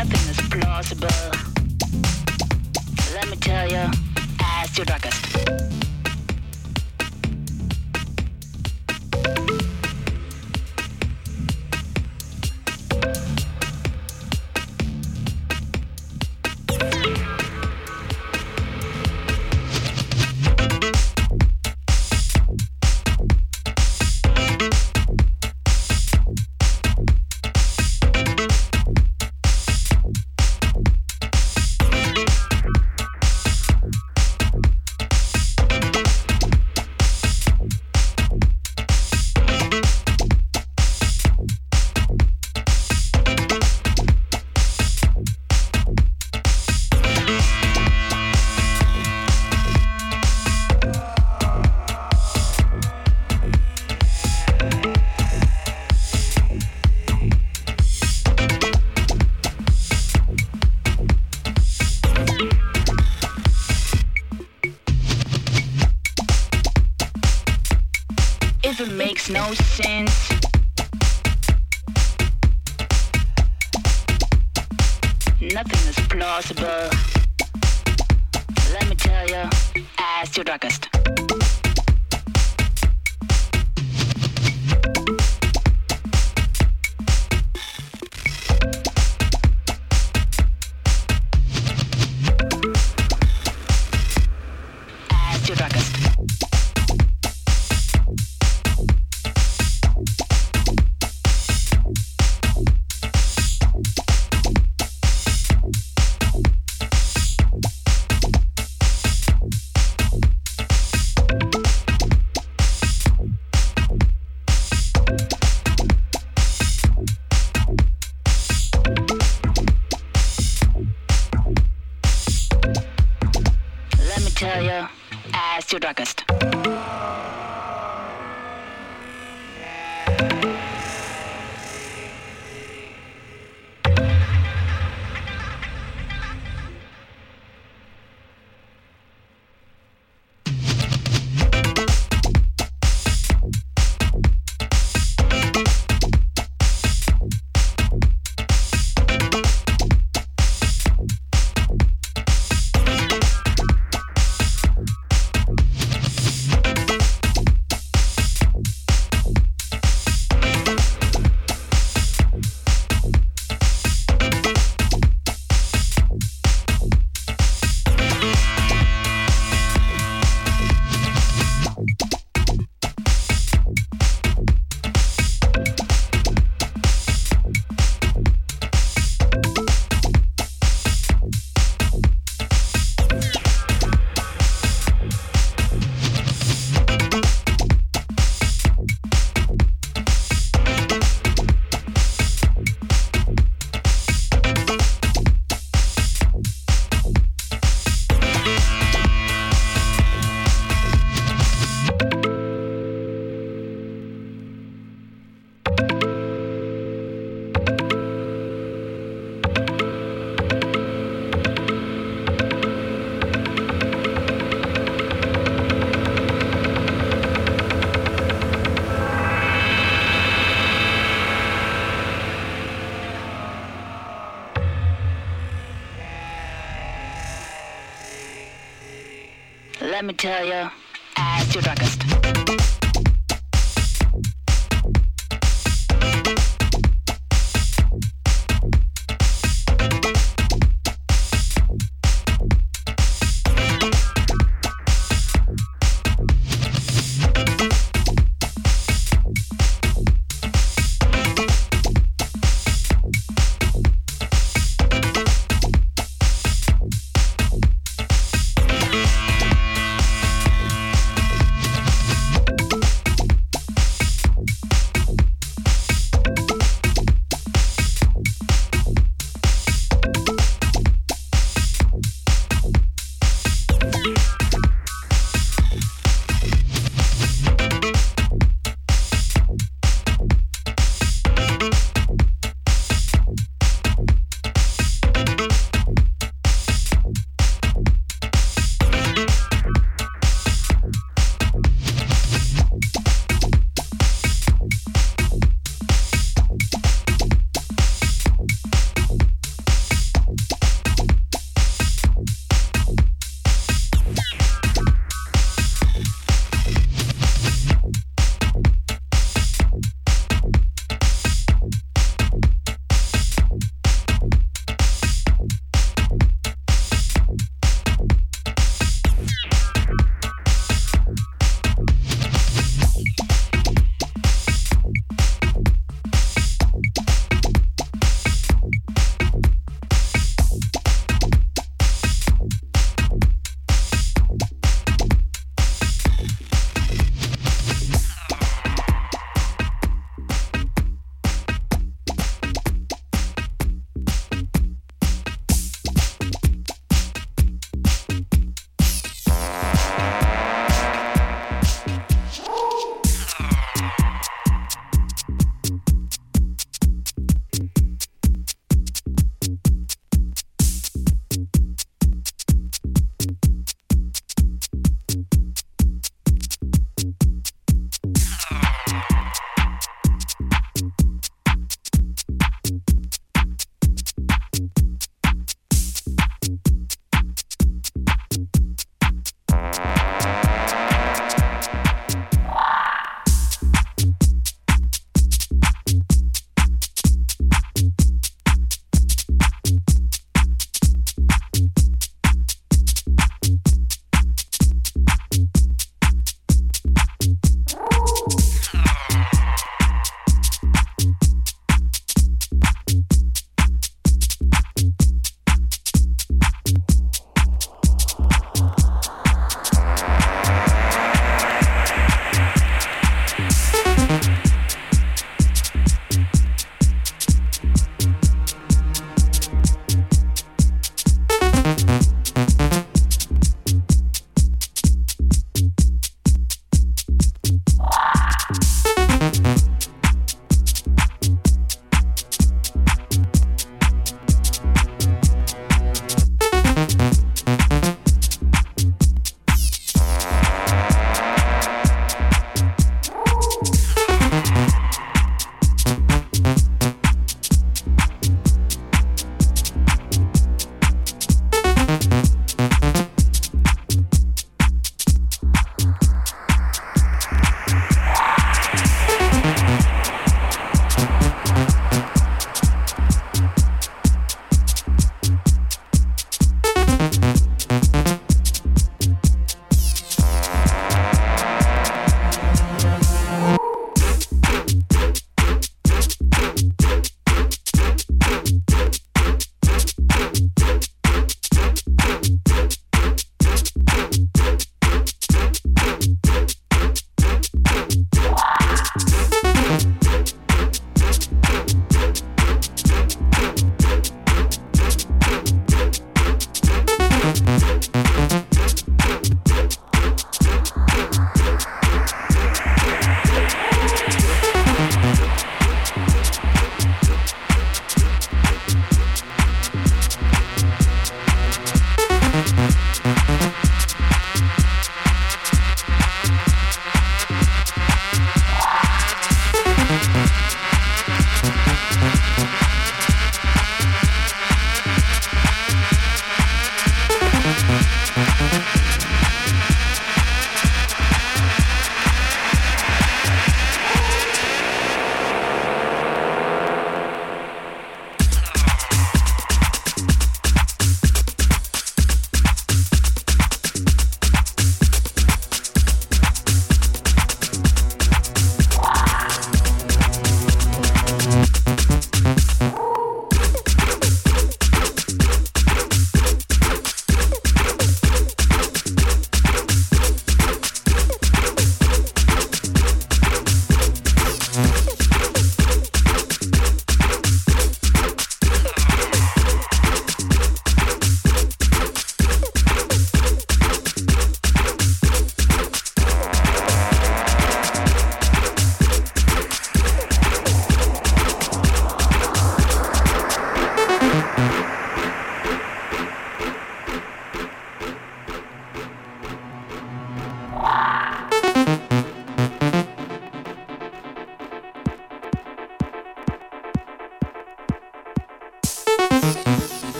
Nothing is plausible. Let me tell you, ask your druggist.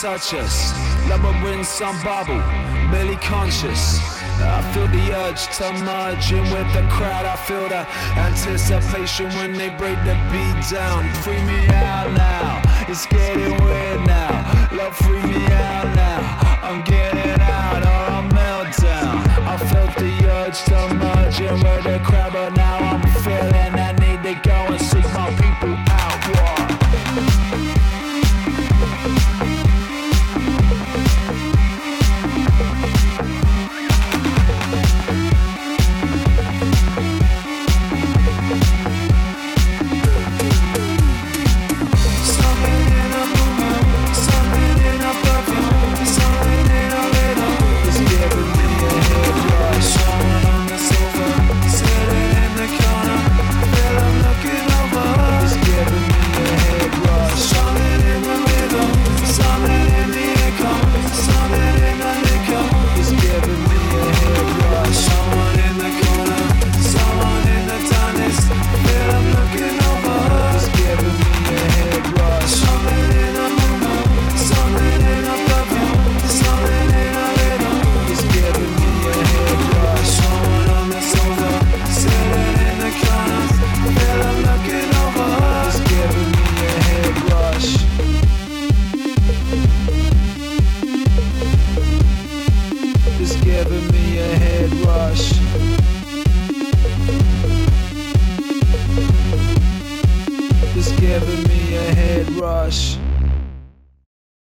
Touch us. Labyrinth, some bubble, barely conscious. I feel the urge to merge in with the crowd. I feel the anticipation when they break the beat down. Free me out now. It's getting weird now. Love, free me out now. I'm getting out or I'm meltdown. I felt the urge to merge in with the crowd,